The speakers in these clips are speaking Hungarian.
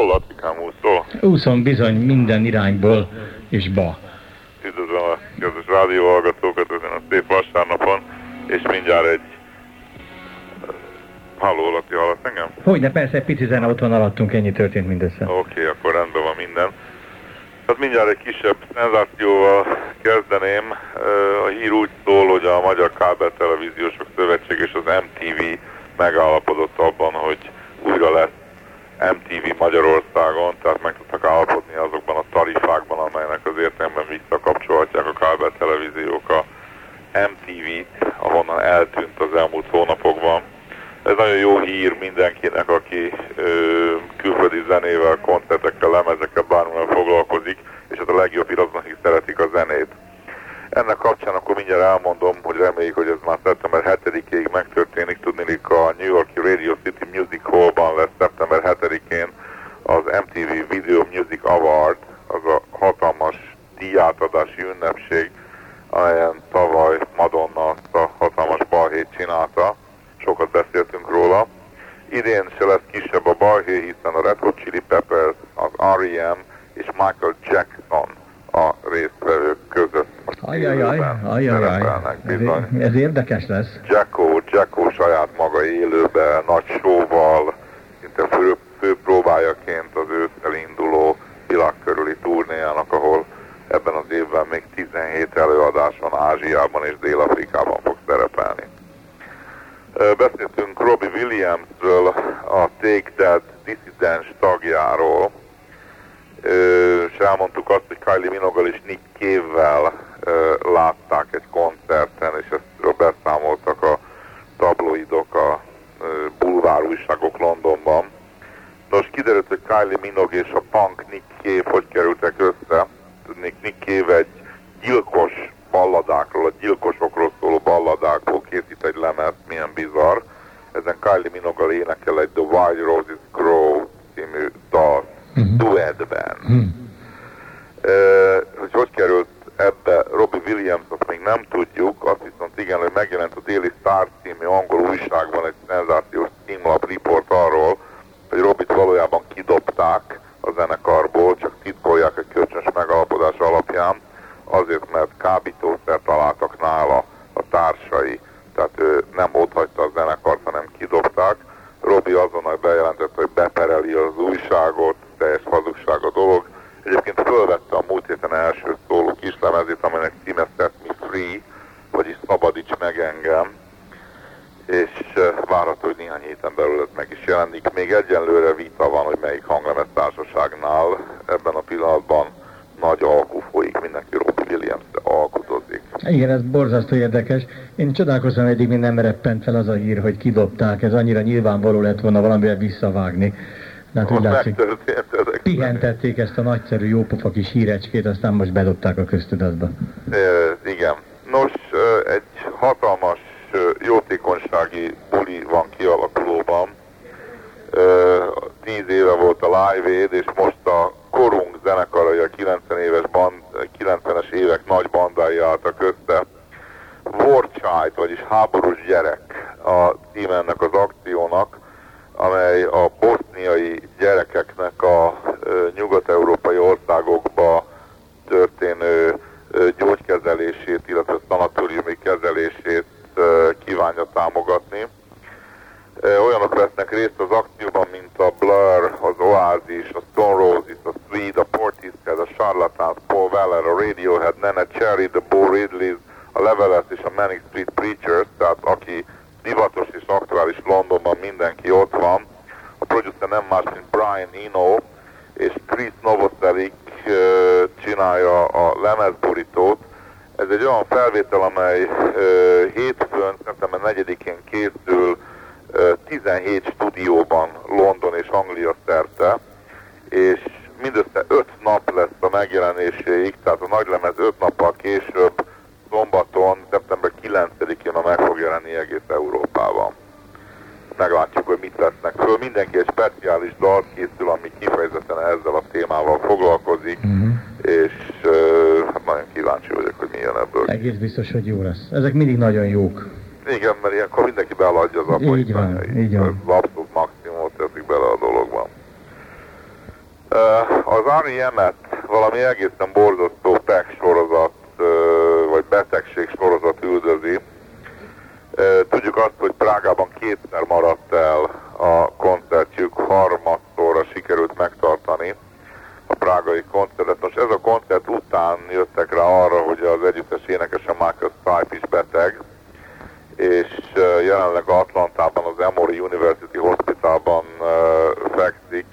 Hol Latikám úszol? Úszom bizony minden irányból és ba. Üdvözlöm a közös rádióhallgatókat ezen a szép vasárnapon, és mindjárt egy... Halló, Lati, hallasz engem? Hogyne, persze, egy pici zene otthon alattunk, ennyi történt mindössze. Oké, okay, akkor rendben van minden. Hát mindjárt egy kisebb szenzációval kezdeném. A hír úgy szól, hogy a Magyar Kábel Televíziósok Szövetség és az MTV megállapodott abban, hogy újra lesz MTV Magyarországon, tehát meg tudtak állapodni azokban a tarifákban, amelynek az értelemben visszakapcsolhatják a kábel televíziók a MTV-t, ahonnan eltűnt az elmúlt hónapokban. Ez nagyon jó hír mindenkinek, aki ö, külföldi zenével, koncertekkel, lemezekkel, bármivel foglalkozik, és hát a legjobb azon, akik szeretik a zenét. Ennek kapcsán akkor mindjárt elmondom, hogy reméljük, hogy ez már szeptember 7-ig megtörténik. Tudni, a New Yorki Radio City Music Hall-ban lesz szeptember 7-én az MTV Video Music Award, az a hatalmas díjátadási ünnepség, amelyen tavaly Madonna azt a hatalmas balhét csinálta. Sokat beszéltünk róla. Idén se lesz kisebb a balhé, hiszen a Red Hot Chili Peppers, az R.E.M. és Michael Jackson a résztvevők között. Ajajaj, ajajaj, ez, ez érdekes lesz. Jacko, Jacko saját maga élőben, nagy showval, még 17 előadáson Ázsiában és Dél-Afrikában fog szerepelni. Beszéltünk Robbie Williamsről, a Take That Dissidents tagjáról, és elmondtuk azt, hogy Kylie Minogue és Nick Cave-vel látták egy koncerten, és ezt beszámoltak a tabloidok, a bulvár újságok Londonban. Nos, kiderült, hogy Kylie Minogue és a punk Nick Cave hogy kerültek össze. Nick, Nick Cave egy gyilkos balladákról, a gyilkosokról szóló balladákból készít egy lemez, milyen bizarr. Ezen Kylie Minogue énekel egy The Wild Roses Grow című dal uh-huh. duettben. Uh-huh. Uh, hogy hogy került ebbe Robbie Williams, azt még nem tudjuk, azt viszont igen, hogy megjelent a Daily Star című angol újságban egy szenzációs címlap riport arról, hogy Robbit valójában kidobták a zenekarból, csak titkolják egy kölcsönös megalapodás alapján, azért, mert kábítószer találtak nála a társai, tehát ő nem otthagyta a zenekart, hanem kidobták. Robi azonnal bejelentette, hogy bepereli az újságot, teljes hazugság a dolog. Egyébként fölvette a múlt héten első szóló kislemezét, amelynek címe Set Me Free, vagyis Szabadíts meg engem, és várható, hogy néhány héten belül ez meg is jelenik. Még egyenlőre vita van, hogy melyik hanglemez társaságnál ebben a pillanatban nagy alkú folyik, mindenki Robbie williams alkotozik. Igen, ez borzasztó érdekes. Én csodálkozom, eddig még nem reppent fel az a hír, hogy kidobták. Ez annyira nyilvánvaló lett volna valamivel visszavágni. Hát úgy látszik, pihentették ezt a nagyszerű jópofa kis hírecskét, aztán most bedobták a köztudatba. E, igen. Nos, egy hatalmas jótékonysági buli van kialakulóban. Tíz éve volt a Live Aid, és most a korunk zenekarai, a 90 éves band, 90-es évek nagy bandái álltak össze. War Child, vagyis háborús gyerek a cím ennek az akciónak amely a boszniai gyerekeknek a nyugat-európai országokba történő gyógykezelését, illetve szanatóriumi kezelését kívánja támogatni. Olyanok vesznek részt az akcióban, mint a Blur, az Oasis, a Stone Roses, a Sweet, a Portishead, a Charlatans, Paul Weller, a Radiohead, Nene Cherry, the Bo Ridley, a Leveles és a Manic Street Preachers, tehát aki divatos és aktuális Londonban mindenki ott van. A producer nem más, mint Brian Eno, és Chris Novoselic csinálja a lemezborítót. Ez egy olyan felvétel, amely hétfőn, szeptember 4-én készül 17 stúdióban London és Anglia szerte, és mindössze 5 nap lesz a megjelenéséig, tehát a nagylemez 5 nappal később szombaton, szeptember 9-én a meg fog jelenni egész Európában. Meglátjuk, hogy mit vesznek föl. Mindenki egy speciális dal készül, ami kifejezetten ezzel a témával foglalkozik, uh-huh. és hát nagyon kíváncsi vagyok, hogy milyen ebből. Egész biztos, hogy jó lesz. Ezek mindig nagyon jók. Igen, mert ilyenkor mindenki beladja az apa. Így van, így van. Az abszolút maximumot teszik bele a dologban. Az REM-et valami egészen borzasztó tech sorozat, vagy betegség sorozat üldözi. Tudjuk azt, hogy Prágában kétszer maradt el a koncertjük, harmadszorra sikerült megtartani a prágai koncertet. Most ez a koncert után jöttek rá arra, hogy az együttes énekese Michael Stipe is beteg, és jelenleg Atlantában az Emory University Hospitalban fekszik.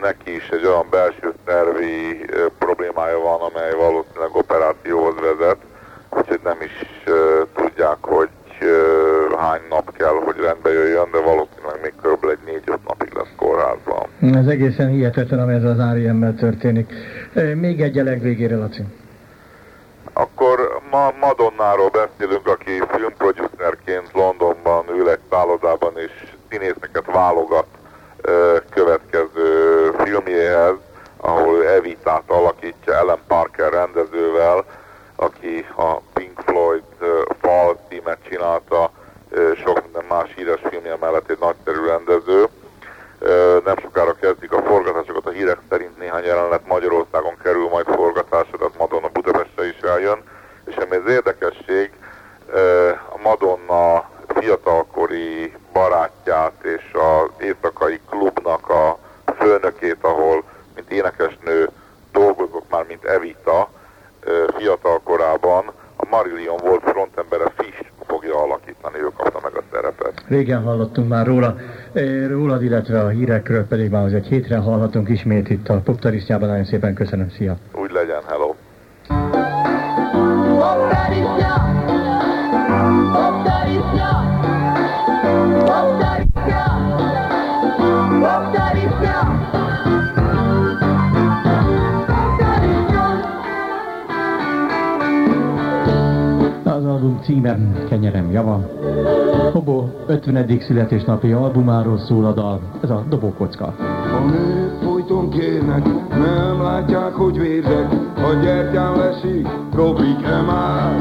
Neki is egy olyan belső szervi problémája van, amely valószínűleg operációhoz vezet, úgyhogy nem is tudják, hogy hány nap kell, hogy rendbe jöjjön, de valószínűleg még körülbelül egy négy-öt napig lesz kórházban. Ez egészen hihetetlen, ami ez az REM-mel történik. Még egy a legvégére, Laci. Akkor ma Madonnáról beszélünk, aki filmproducerként Londonban ül egy szállodában és színészeket válogat következő filmjéhez, ahol Evitát alakítja Ellen Parker rendezővel, aki a Pink Floyd Fall címet csinálta, sok minden más híres filmje mellett egy nagyszerű rendező. Nem sokára kezdik a forgatásokat, a hírek szerint néhány jelenet Magyarországon kerül majd forgatásra, tehát Madonna Budapestre is eljön. És ami az érdekesség, a Madonna fiatalkori barátját és az éjszakai klubnak a főnökét, ahol mint énekesnő dolgozok már, mint Evita fiatal korában, a Marillion volt frontembere Fish fogja alakítani, ő kapta meg a szerepet. Régen hallottunk már róla, rólad, illetve a hírekről pedig már az egy hétre hallhatunk ismét itt a Poptarisztjában. Nagyon szépen köszönöm, szia! Úgy legyen, hello! Az album címe Kenyerem java. Hobó 50. születésnapi albumáról szól a dal. Ez a dobókocka. A nők folyton kérnek, nem látják, hogy vérzek, a gyertyán lesik, ropik-e már?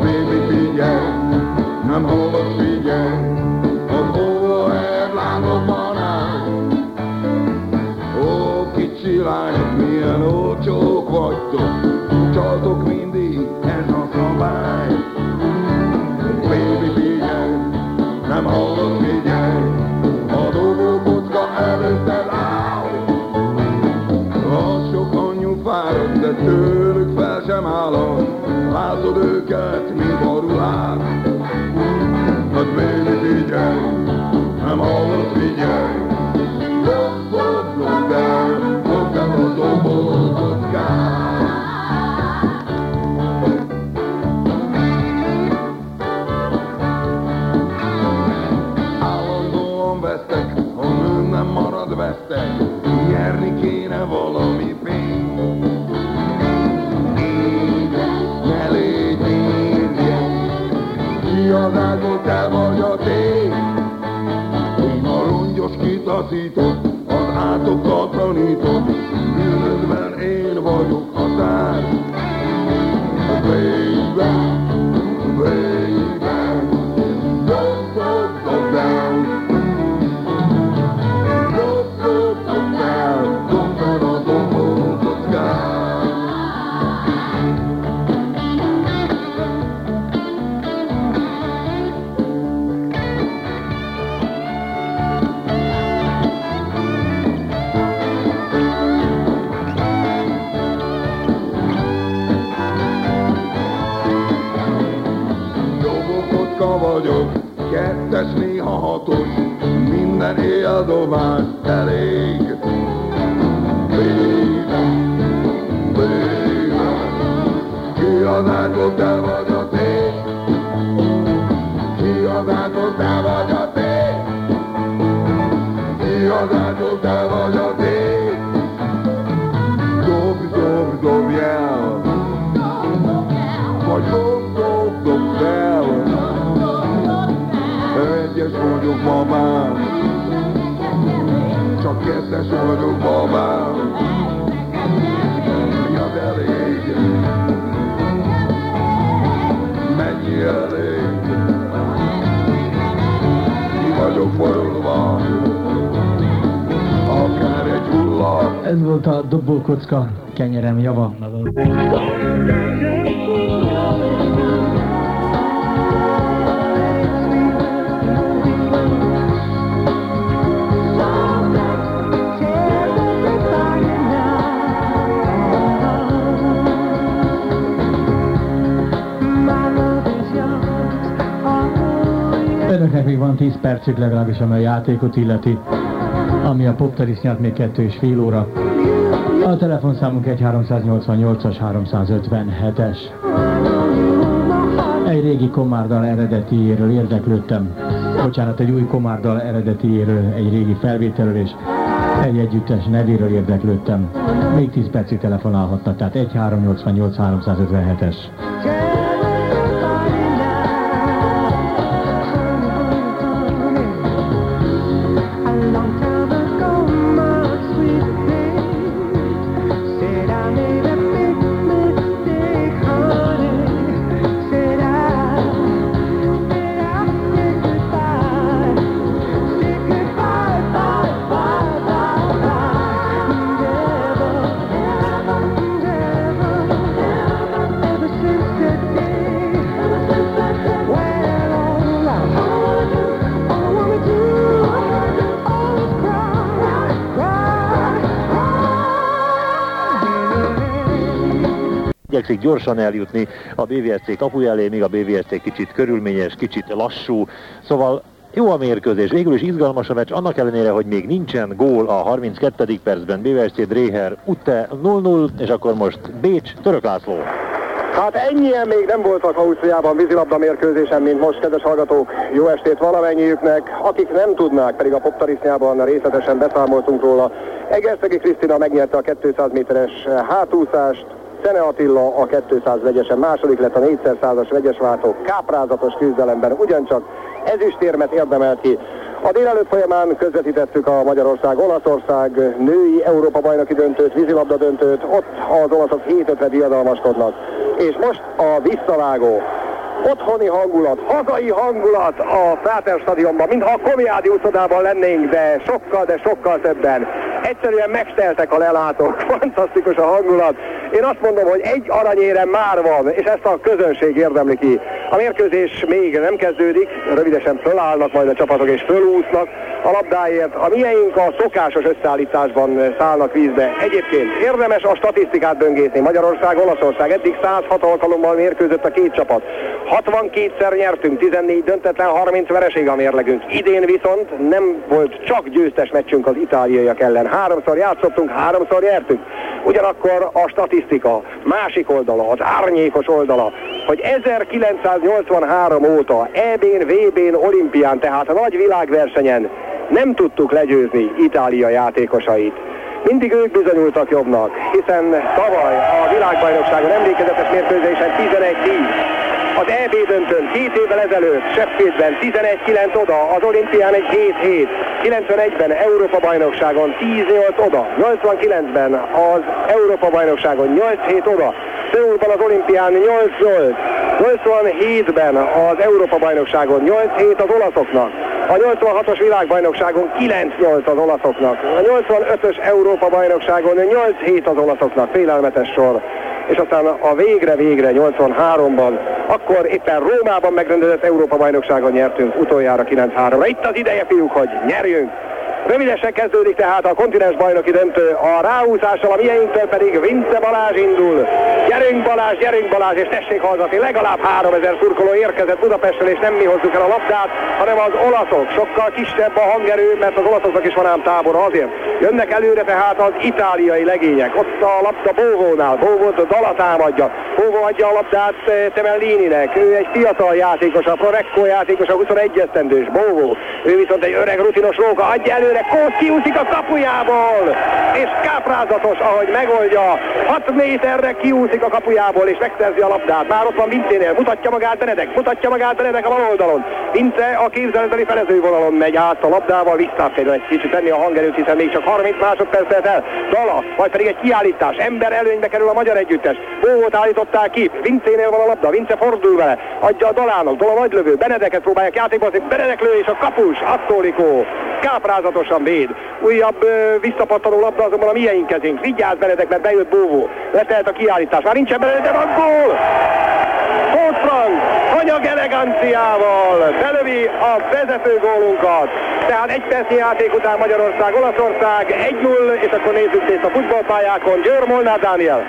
Baby, figyelj, nem hallod, állok, látod őket, mint borulák. Hát baby, figyelj, nem hallod, figyelj, vagyok babám. Mi az elég? Mennyi elég? Ki vagyok borulva, akár Ez volt a dobókocka, kenyerem java. Még van 10 percük legalábbis, amely a játékot illeti, ami a poptarisznyát még kettő és fél óra. A telefonszámunk egy 388-as 357-es. Egy régi komárdal eredetiéről érdeklődtem. Bocsánat, egy új komárdal eredetiéről, egy régi felvételről és egy együttes nevéről érdeklődtem. Még 10 percig telefonálhatnak, tehát 1 388 357-es. Igyekszik gyorsan eljutni a BVSC kapuja elé, míg a BVSC kicsit körülményes, kicsit lassú. Szóval jó a mérkőzés, végül is izgalmas a meccs, annak ellenére, hogy még nincsen gól a 32. percben, BVSC Dréher, Utte 0-0, és akkor most Bécs, Török László. Hát ennyien még nem voltak Ausztriában vízilabda mérkőzésen, mint most, kedves hallgatók. Jó estét valamennyiüknek, akik nem tudnák, pedig a poptarisznyában részletesen beszámoltunk róla. Egerszegi Krisztina megnyerte a 200 méteres hátúszást, Szene Attila a 200 vegyesen második lett a 400-as vegyesváltó káprázatos küzdelemben, ugyancsak ezüstérmet érdemelt ki. A délelőtt folyamán közvetítettük a Magyarország-Olaszország női Európa bajnoki döntőt, vízilabda döntőt, ott az olaszok 7 diadalmaskodnak. És most a visszavágó otthoni hangulat, hazai hangulat a Fráter stadionban, mintha a Komiádi úszodában lennénk, de sokkal, de sokkal többen. Egyszerűen megsteltek a lelátók, fantasztikus a hangulat. Én azt mondom, hogy egy aranyére már van, és ezt a közönség érdemli ki. A mérkőzés még nem kezdődik, rövidesen fölállnak majd a csapatok és fölúsznak a labdáért. A mieink a szokásos összeállításban szállnak vízbe. Egyébként érdemes a statisztikát böngészni. Magyarország, Olaszország eddig 106 alkalommal mérkőzött a két csapat. 62-szer nyertünk, 14 döntetlen, 30 vereség a mérlegünk. Idén viszont nem volt csak győztes meccsünk az itáliaiak ellen. Háromszor játszottunk, háromszor nyertünk. Ugyanakkor a statisztika másik oldala, az árnyékos oldala, hogy 1983 óta EB-n, VB-n, olimpián, tehát a nagy világversenyen nem tudtuk legyőzni Itália játékosait. Mindig ők bizonyultak jobbnak, hiszen tavaly a világbajnokságon emlékezetes mérkőzésen 11-10 az EB döntőn két évvel ezelőtt Sheffieldben 11-9 oda, az olimpián egy 7-7, 91-ben Európa bajnokságon 10-8 oda, 89-ben az Európa bajnokságon 8-7 oda, Szöulban az olimpián 8-8, 87-ben az Európa bajnokságon 8-7 az olaszoknak, a 86-os világbajnokságon 9-8 az olaszoknak, a 85-ös Európa bajnokságon 8-7 az olaszoknak, félelmetes sor és aztán a végre-végre 83-ban, akkor éppen Rómában megrendezett Európa-bajnokságon nyertünk utoljára 9-3-ra. Itt az ideje, fiúk, hogy nyerjünk! Rövidesen kezdődik tehát a kontinens bajnoki döntő, a ráúszással a mieinktől pedig Vince Balázs indul. Gyerünk Balázs, gyerünk Balázs, és tessék hallgatni, legalább 3000 szurkoló érkezett Budapestről, és nem mi hozzuk el a labdát, hanem az olaszok. Sokkal kisebb a hangerő, mert az olaszoknak is van ám tábora azért. Jönnek előre tehát az itáliai legények. Ott a labda Bóvónál, Bóvót Dala támadja. Bóvó adja a labdát eh, Temellininek. Ő egy fiatal játékos, a Prorecco játékos, a 21 esztendős Bóvó. Ő viszont egy öreg rutinos róka, adja elő előre, Kósz kiúszik a kapujából, és káprázatos, ahogy megoldja, 6 méterre kiúszik a kapujából, és megszerzi a labdát. Már ott van Vincénél, mutatja magát Benedek, mutatja magát Benedek a bal oldalon. Vince a képzeletbeli felezővonalon megy át a labdával, vissza kell egy kicsit tenni a hangerőt, hiszen még csak 30 másodperc el. Dala, vagy pedig egy kiállítás. Ember előnybe kerül a magyar együttes. Bóvót állították ki. Vincénél van a labda. Vince fordul vele. Adja a Dalának. Dala nagylövő. Benedeket próbálják játékba. Benedek lő és a kapus. Attolikó. Káprázatosan véd. Újabb visszapattanó labda azonban a miénk kezünk. Vigyázz Benedek, mert bejött Bóvó. Letelt a kiállítás. Már nincsen Benedek, de van gól! Frank anyag eleganciával belövi a vezető gólunkat. Tehát egy percnyi játék után Magyarország, Olaszország 1-0, és akkor nézzük részt a futballpályákon. Győr Molnár Dániel.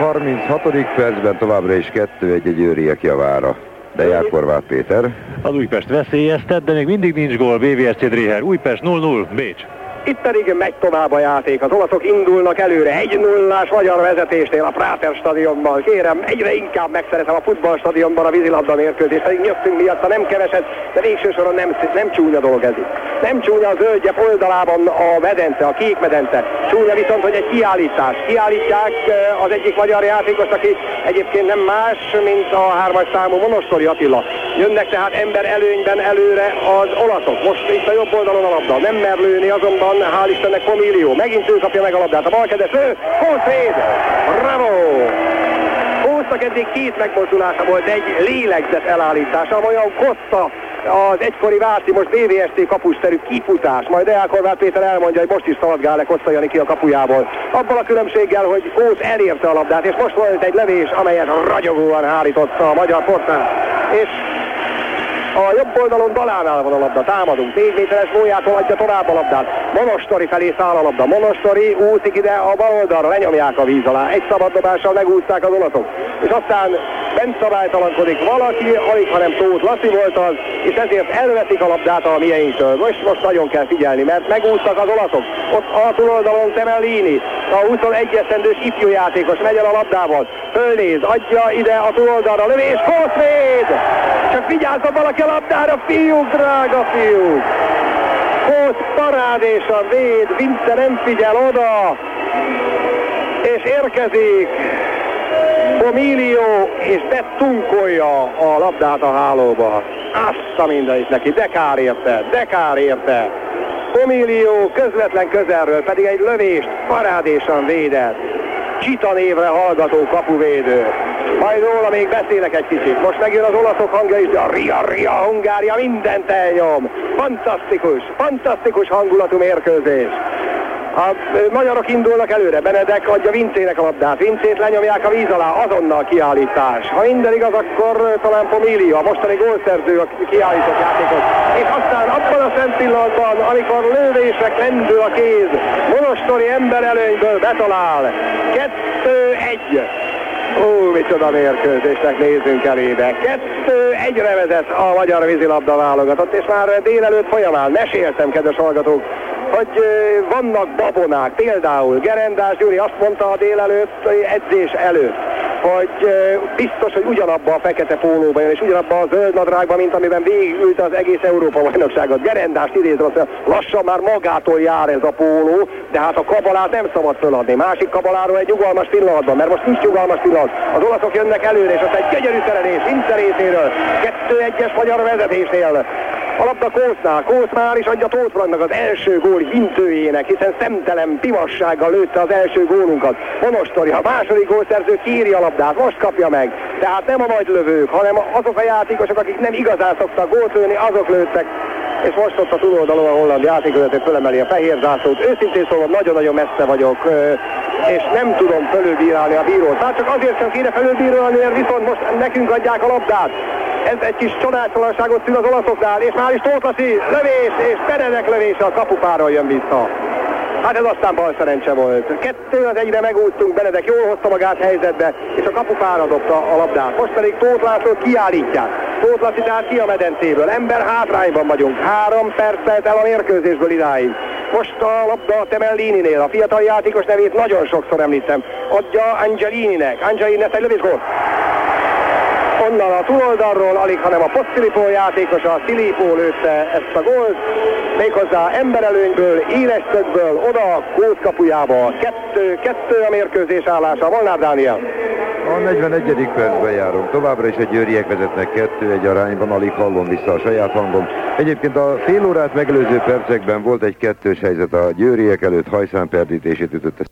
36. percben továbbra is 2-1 egy őriek javára. De jár Horváth Péter. Az Újpest veszélyeztet, de még mindig nincs gól. BVSC Dréher. Újpest 0-0. Bécs. Itt pedig megy tovább a játék. Az olaszok indulnak előre. Egy nullás magyar vezetésnél a Práter stadionban. Kérem, egyre inkább megszeretem a futballstadionban a vízilabda mérkőzést. Pedig nyögtünk miatt, nem keveset, de végső soron nem, nem csúnya dolog ez itt. Nem csúnya a zöldgyep oldalában a medence, a kék medence. Csúnya viszont, hogy egy kiállítás. Kiállítják eh, az egyik magyar játékos, aki egyébként nem más, mint a hármas számú Monostori Attila. Jönnek tehát ember előnyben előre az olaszok. Most itt a jobb oldalon a labda. Nem mer lőni azonban hál' Istennek Pomilio. Megint ő kapja meg a labdát. A balkedes ő, Holtvéd! Bravo! Hóznak eddig két megmozdulása volt, egy lélegzett elállítása, olyan Kosta az egykori Váci, most BVST kapusterű kifutás. Majd Deák Horváth Péter elmondja, hogy most is szaladgál le Kosta Jani ki a kapujából. Abban a különbséggel, hogy Kósz elérte a labdát, és most volt egy levés, amelyet ragyogóan hárította a magyar portán. És a jobb oldalon Dalánál van a labda, támadunk. 4 méteres gólyától adja tovább a labdát. Monostori felé száll a labda. Monostori úszik ide a bal oldalra, lenyomják a víz alá. Egy szabaddobással megúzták az olaszok. És aztán bent szabálytalankodik valaki, alig hanem Tóth Laci volt az, és ezért elvetik a labdát a mieinktől. Most, most nagyon kell figyelni, mert megúsztak az olaszok. Ott a túloldalon Temellini, a 21 eszendős ifjú játékos megy el a labdával. Fölnéz, adja ide a túloldalra, lövés, Kószvéd! Csak vigyázzon valaki a labdára, fiúk, drága fiúk! Kósz parádésan véd, Vince nem figyel oda, és érkezik Pomilio, és betunkolja a labdát a hálóba. Azt a mindenit neki, de kár érte, de kár érte. Pomilio közvetlen közelről pedig egy lövést parádésan védett. Csita névre hallgató kapuvédő. Majd róla még beszélek egy kicsit. Most megjön az olaszok hangja is, de a Ria, Ria, Hungária mindent elnyom. Fantasztikus, fantasztikus hangulatú mérkőzés. A magyarok indulnak előre, Benedek adja Vincének a labdát, Vincét lenyomják a víz alá, azonnal kiállítás. Ha minden igaz, akkor talán Pomilio, a mostani gólszerző a kiállított játékos. És aztán abban a szent pillanatban, amikor lövések lendül a kéz, Monostori ember előnyből betalál. Kettő egy. Ó, micsoda mérkőzésnek nézzünk elébe. Kettő egyre vezet a magyar vízilabda válogatott, és már délelőtt folyamán meséltem, kedves hallgatók, hogy vannak babonák. Például Gerendás Gyuri azt mondta a délelőtt edzés előtt, hogy biztos, hogy ugyanabba a fekete pólóban jön, és ugyanabba a zöld nadrágban, mint amiben végigült az egész Európa bajnokságot. Gerendást idézve, azt lassan már magától jár ez a póló, de hát a kabalát nem szabad föladni. Másik kabaláról egy nyugalmas pillanatban, mert most nincs nyugalmas pillanat. Az olaszok jönnek előre, és aztán egy gyönyörű szerelés Vince részéről. 2-1-es magyar vezetésnél. A labda Kósznál. Kósz már is adja Tóth Franknak az első gól hintőjének, hiszen szemtelen pimassággal lőtte az első gólunkat. Monostori, a második gólszerző kéri a labdát, most kapja meg. Tehát nem a nagy lövők, hanem azok a játékosok, akik nem igazán szoktak gólt lőni, azok lőttek és most ott a túloldalon a holland játékvezető fölemeli a fehér zászlót. Őszintén szóval nagyon-nagyon messze vagyok, és nem tudom fölülbírálni a bírót. Hát csak azért sem kéne fölülbírálni, mert viszont most nekünk adják a labdát. Ez egy kis csodástalanságot szül az olaszoknál, és már is Tótlaszi lövés, és Peredek lövése a kapupáról jön vissza. Hát ez aztán bal szerencse volt. Kettő az egyre megúsztunk, Benedek jól hozta magát helyzetbe, és a kapupára dobta a labdát. Most pedig Tóth László kiállítják. Tóth Laci ki a medencéből. Ember hátrányban vagyunk. Három percet el a mérkőzésből idáig. Most a labda Temellini-nél. A fiatal játékos nevét nagyon sokszor említem. Adja Angelini-nek. Angelini egy lövésgól onnan a túloldalról, alig hanem a Posztilipó játékosa, a Filippo lőtte ezt a gólt, méghozzá emberelőnyből, éles szögből, oda a kapujába. Kettő, kettő a mérkőzés állása. Molnár Dániel. A 41. percben járunk. Továbbra is a győriek vezetnek kettő egy arányban, alig hallom vissza a saját hangom. Egyébként a fél órát megelőző percekben volt egy kettős helyzet a győriek előtt, hajszánperdítését ütötte